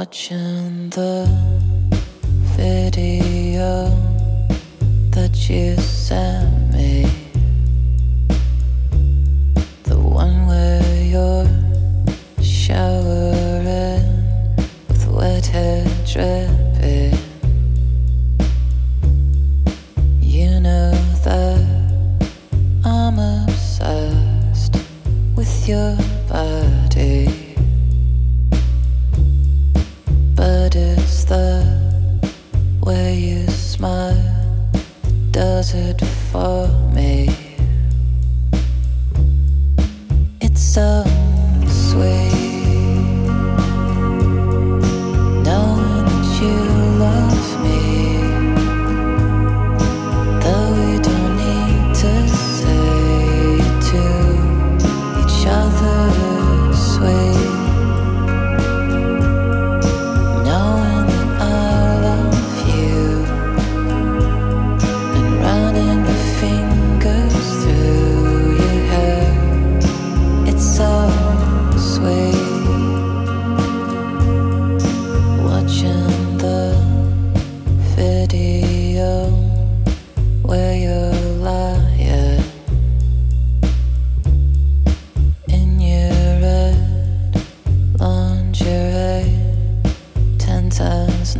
Watching the video that you sent. me. It's so